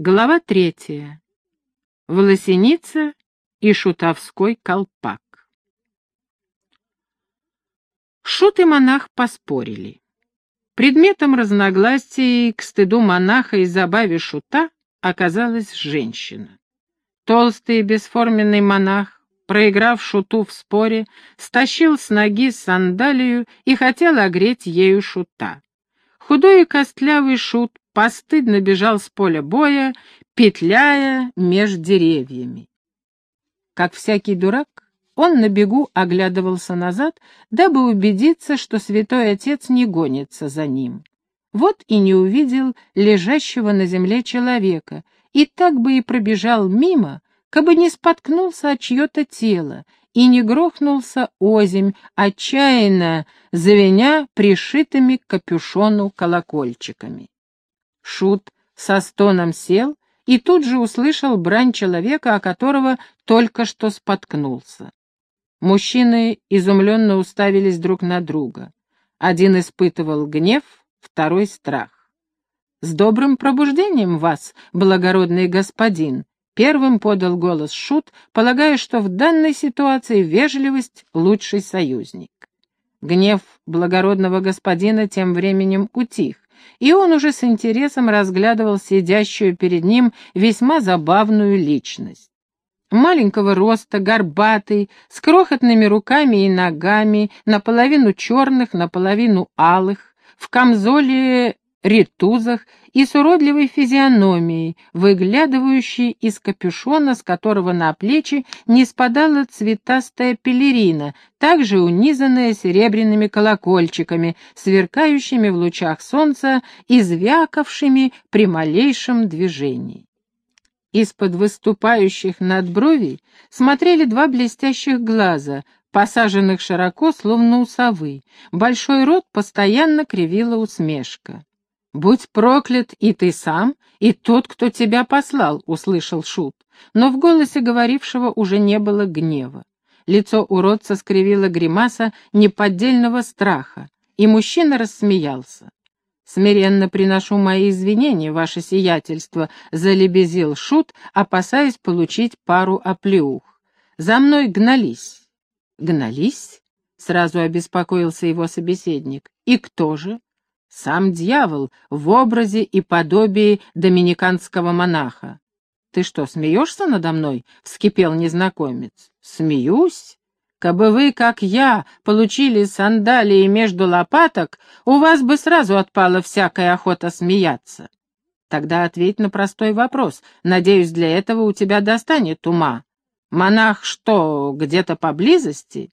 Глава третья. Волосеница и шутовской колпак. Шут и монах поспорили. Предметом разногласий к стыду монаха и забаве шута оказалась женщина. Толстый бесформенный монах, проиграв шуту в споре, стащил с ноги сандалию и хотел огреть ею шута. Худой и костлявый шут постыдно бежал с поля боя, петляя меж деревьями. Как всякий дурак, он на бегу оглядывался назад, дабы убедиться, что святой отец не гонится за ним. Вот и не увидел лежащего на земле человека, и так бы и пробежал мимо, кабы не споткнулся от чье-то тело и не грохнулся озимь, отчаянно звеня пришитыми к капюшону колокольчиками. Шут со стоном сел и тут же услышал брань человека, о которого только что споткнулся. Мужчины изумленно уставились друг на друга. Один испытывал гнев, второй — страх. «С добрым пробуждением вас, благородный господин!» Первым подал голос Шут, полагая, что в данной ситуации вежливость — лучший союзник. Гнев благородного господина тем временем утих, и он уже с интересом разглядывал сидящую перед ним весьма забавную личность. Маленького роста, горбатый, с крохотными руками и ногами, наполовину черных, наполовину алых, в камзоле ритузах и с уродливой физиономией, выглядывающей из капюшона, с которого на плечи не спадала цветастая пелерина, также унизанная серебряными колокольчиками, сверкающими в лучах солнца и звякавшими при малейшем движении. Из-под выступающих над бровей смотрели два блестящих глаза, посаженных широко, словно у совы. Большой рот постоянно кривила усмешка. «Будь проклят и ты сам, и тот, кто тебя послал», — услышал Шут. Но в голосе говорившего уже не было гнева. Лицо уродца скривило гримаса неподдельного страха, и мужчина рассмеялся. «Смиренно приношу мои извинения, ваше сиятельство», — залебезил Шут, опасаясь получить пару оплеух. «За мной гнались». «Гнались?» — сразу обеспокоился его собеседник. «И кто же?» Сам дьявол в образе и подобии доминиканского монаха. «Ты что, смеешься надо мной?» — вскипел незнакомец. «Смеюсь? Кабы вы, как я, получили сандалии между лопаток, у вас бы сразу отпала всякая охота смеяться. Тогда ответь на простой вопрос. Надеюсь, для этого у тебя достанет ума. Монах что, где-то поблизости?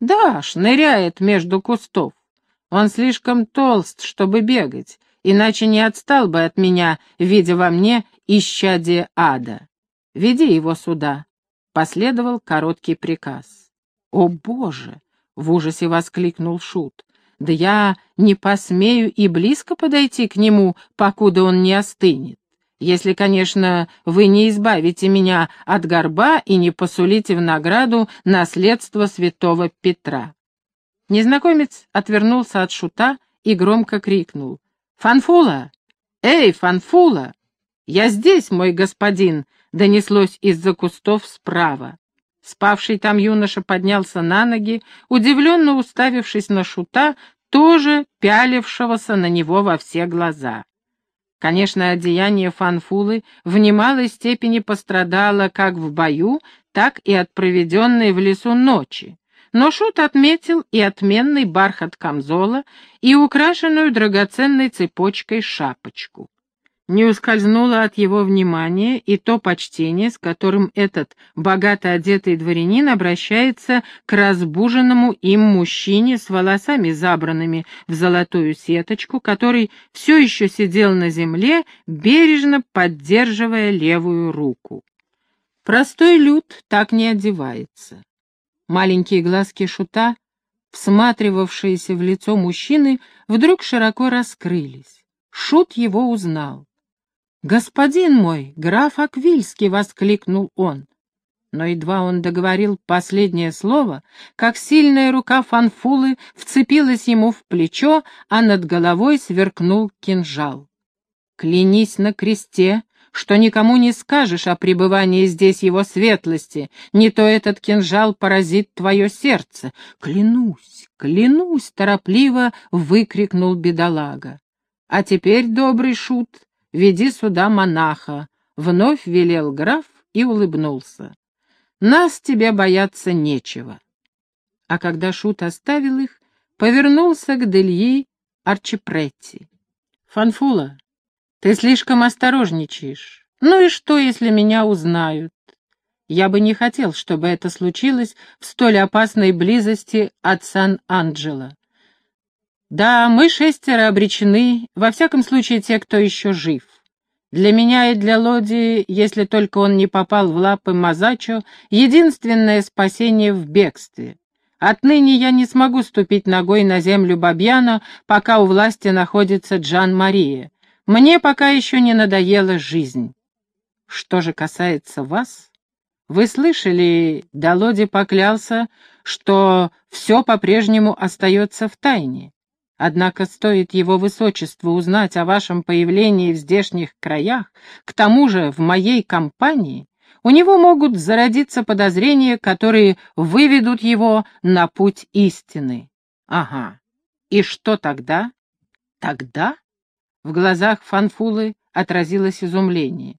Да, шныряет между кустов. Он слишком толст, чтобы бегать, иначе не отстал бы от меня, видя во мне исчадие ада. Веди его сюда. Последовал короткий приказ. «О, Боже!» — в ужасе воскликнул Шут. «Да я не посмею и близко подойти к нему, покуда он не остынет. Если, конечно, вы не избавите меня от горба и не посулите в награду наследство святого Петра». Незнакомец отвернулся от шута и громко крикнул. «Фанфула! Эй, Фанфула! Я здесь, мой господин!» — донеслось из-за кустов справа. Спавший там юноша поднялся на ноги, удивленно уставившись на шута, тоже пялившегося на него во все глаза. Конечно, одеяние Фанфулы в немалой степени пострадало как в бою, так и от проведенной в лесу ночи. Но Шут отметил и отменный бархат камзола, и украшенную драгоценной цепочкой шапочку. Не ускользнуло от его внимания и то почтение, с которым этот богато одетый дворянин обращается к разбуженному им мужчине с волосами забранными в золотую сеточку, который все еще сидел на земле, бережно поддерживая левую руку. Простой люд так не одевается. Маленькие глазки шута, всматривавшиеся в лицо мужчины, вдруг широко раскрылись. Шут его узнал. «Господин мой, граф Аквильский!» — воскликнул он. Но едва он договорил последнее слово, как сильная рука Фанфулы вцепилась ему в плечо, а над головой сверкнул кинжал. «Клянись на кресте, что никому не скажешь о пребывании здесь его светлости, не то этот кинжал поразит твое сердце. Клянусь, клянусь, торопливо выкрикнул бедолага. А теперь, добрый шут, веди сюда монаха, вновь велел граф и улыбнулся. Нас тебе бояться нечего. А когда шут оставил их, повернулся к Дельи Арчипретти. «Фанфула, ты слишком осторожничаешь. Ну и что, если меня узнают? Я бы не хотел, чтобы это случилось в столь опасной близости от Сан-Анджело. Да, мы шестеро обречены, во всяком случае те, кто еще жив. Для меня и для Лоди, если только он не попал в лапы Мазачо, единственное спасение в бегстве. Отныне я не смогу ступить ногой на землю Бабьяна, пока у власти находится Джан-Мария. Мне пока еще не надоела жизнь. Что же касается вас, вы слышали, Долоди поклялся, что все по-прежнему остается в тайне. Однако стоит его высочеству узнать о вашем появлении в здешних краях, к тому же в моей компании, у него могут зародиться подозрения, которые выведут его на путь истины. Ага. И что тогда? Тогда? В глазах Фанфулы отразилось изумление.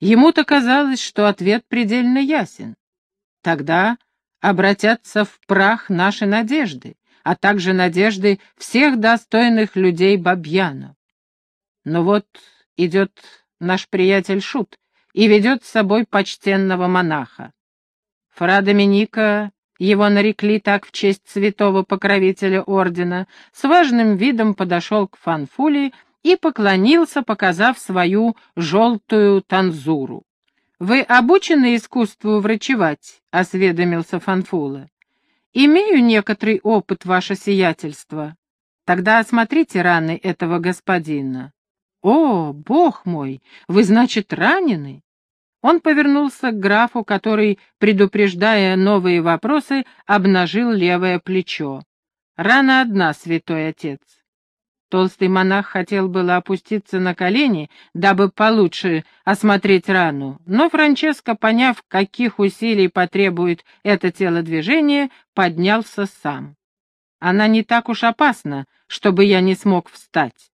Ему-то казалось, что ответ предельно ясен. Тогда обратятся в прах наши надежды, а также надежды всех достойных людей Бабьяна. Но вот идет наш приятель Шут, и ведет с собой почтенного монаха. Фра Доминика, его нарекли так в честь святого покровителя ордена, с важным видом подошел к Фанфули и поклонился, показав свою желтую танзуру. «Вы обучены искусству врачевать?» — осведомился Фанфула. «Имею некоторый опыт, ваше сиятельство. Тогда осмотрите раны этого господина». «О, бог мой, вы, значит, ранены?» Он повернулся к графу, который, предупреждая новые вопросы, обнажил левое плечо. «Рана одна, святой отец». Толстый монах хотел было опуститься на колени, дабы получше осмотреть рану, но Франческо, поняв, каких усилий потребует это телодвижение, поднялся сам. «Она не так уж опасна, чтобы я не смог встать».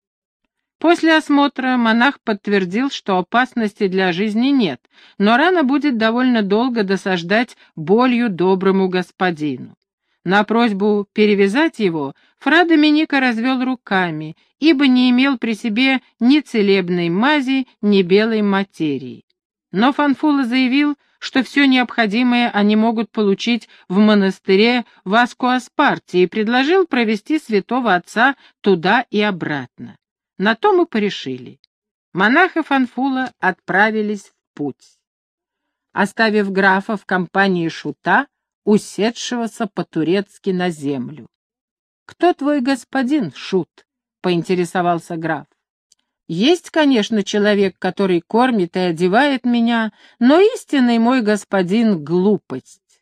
После осмотра монах подтвердил, что опасности для жизни нет, но рана будет довольно долго досаждать болью доброму господину. На просьбу перевязать его фра Доминика развел руками, ибо не имел при себе ни целебной мази, ни белой материи. Но Фанфула заявил, что все необходимое они могут получить в монастыре Васку-Аспарте и предложил провести святого отца туда и обратно. На то мы порешили. Монах и Фанфула отправились в путь, оставив графа в компании шута, усетшегося по-турецки на землю. «Кто твой господин, шут?» — поинтересовался граф. «Есть, конечно, человек, который кормит и одевает меня, но истинный мой господин — глупость.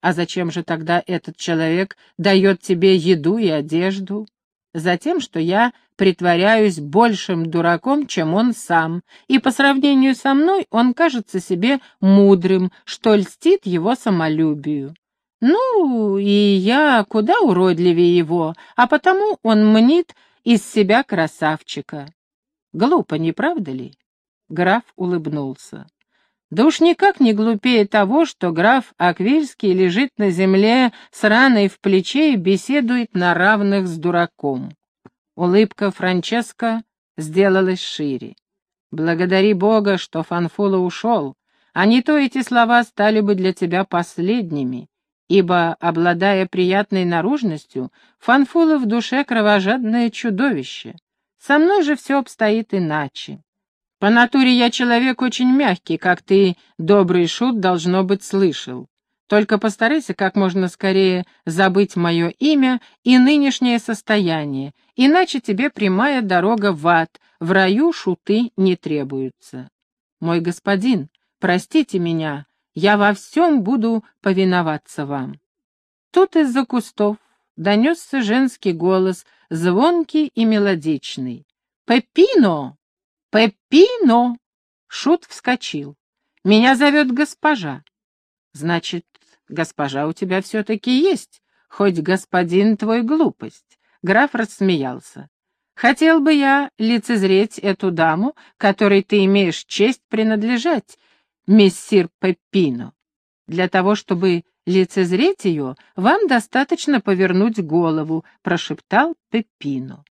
А зачем же тогда этот человек дает тебе еду и одежду?» Затем, что я притворяюсь большим дураком, чем он сам, и по сравнению со мной он кажется себе мудрым, что льстит его самолюбию. Ну, и я куда уродливее его, а потому он мнит из себя красавчика. Глупо, не правда ли? Граф улыбнулся. Да уж никак не глупее того, что граф Аквильский лежит на земле с раной в плече и беседует на равных с дураком. Улыбка Франческо сделалась шире. «Благодари Бога, что Фанфула ушел, а не то эти слова стали бы для тебя последними, ибо, обладая приятной наружностью, Фанфула в душе кровожадное чудовище. Со мной же все обстоит иначе. По натуре я человек очень мягкий, как ты, добрый шут, должно быть, слышал. Только постарайся как можно скорее забыть мое имя и нынешнее состояние, иначе тебе прямая дорога в ад, в раю шуты не требуются. Мой господин, простите меня, я во всем буду повиноваться вам. Тут из-за кустов донесся женский голос, звонкий и мелодичный. «Пеппино! Пеппино!» Шут вскочил. «Меня зовет госпожа». «Значит, госпожа у тебя все-таки есть, хоть господин твой глупость». Граф рассмеялся. «Хотел бы я лицезреть эту даму, которой ты имеешь честь принадлежать, мессир Пеппино. Для того, чтобы лицезреть ее, вам достаточно повернуть голову», — прошептал Пеппино.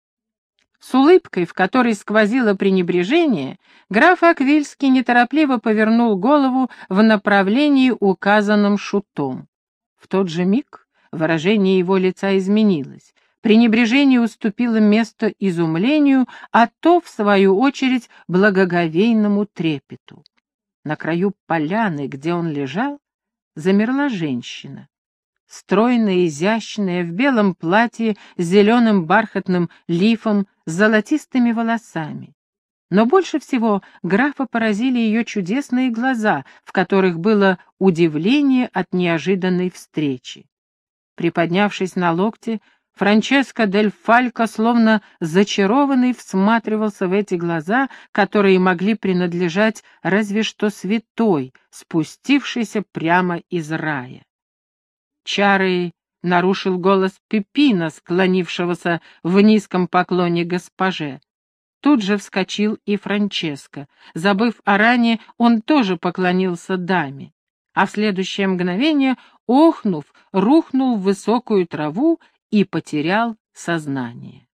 С улыбкой, в которой сквозило пренебрежение, граф Аквильский неторопливо повернул голову в направлении, указанном шутом. В тот же миг выражение его лица изменилось. Пренебрежение уступило место изумлению, а то, в свою очередь, благоговейному трепету. На краю поляны, где он лежал, замерла женщина стройная, изящная, в белом платье с зеленым бархатным лифом, с золотистыми волосами. Но больше всего графа поразили ее чудесные глаза, в которых было удивление от неожиданной встречи. Приподнявшись на локте, Франческо дель Фалько, словно зачарованный, всматривался в эти глаза, которые могли принадлежать разве что святой, спустившейся прямо из рая. Чары нарушил голос Пепина, склонившегося в низком поклоне госпоже. Тут же вскочил и Франческо. Забыв о ране, он тоже поклонился даме. А в следующее мгновение, охнув, рухнул в высокую траву и потерял сознание.